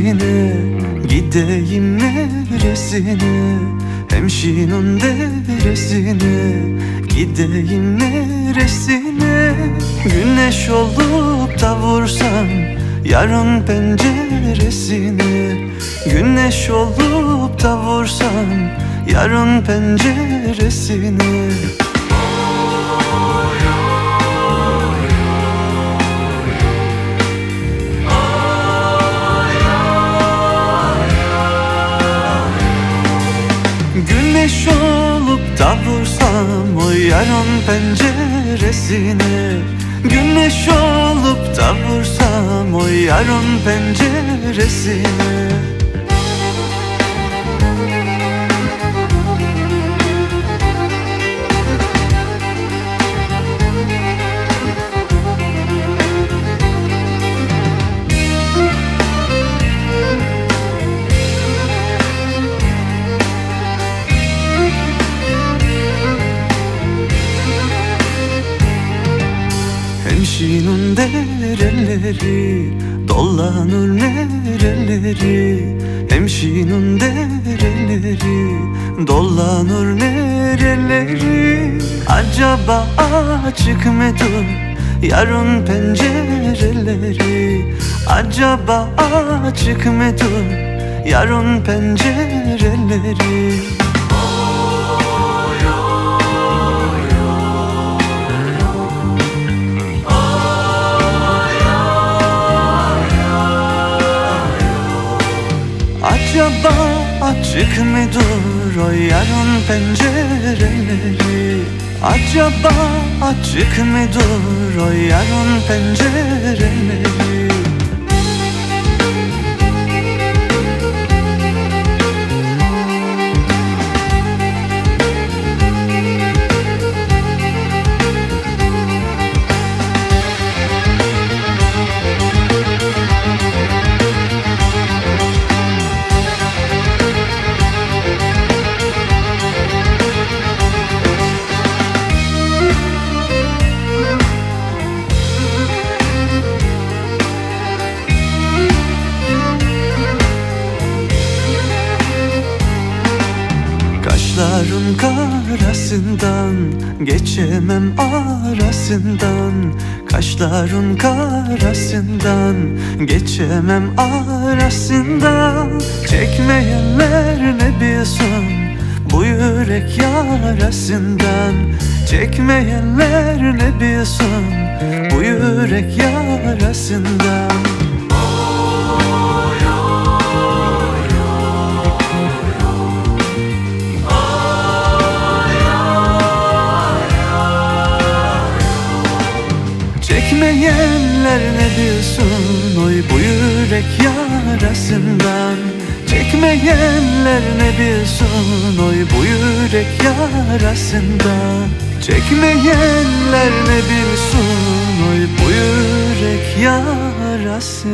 Gideyim neresine? Hemşinun deresine Gideyim neresine? Güneş olup da vursam Yarın penceresine. Güneş olup da vursam Yarın penceresine Güneş olup da vursam o yarın penceresine. Güneş olup da vursam o yarın penceresine Hemşinun dereleri Dolanır nereleri? Hemşinun dereleri Dolanır nereleri? Acaba açık mıdır Yarın pencereleri? Acaba açık mıdır Yarın pencereleri Acaba açık mıdır o yarın pencereleri? Acaba açık mıdır o yarın pencereleri Karasından Geçemem arasından. Kaşların karasından Geçemem arasından. Çekmeyenler ne bilsin Bu yürek yarasından. Çekmeyenler ne bilsin Bu yürek yarasından Çekmeyenler ne bilsin oy bu yürek yarasından. Çekmeyenler ne bilsin oy bu yürek yarasından. Çekmeyenler ne bilsin oy bu yürek yarasından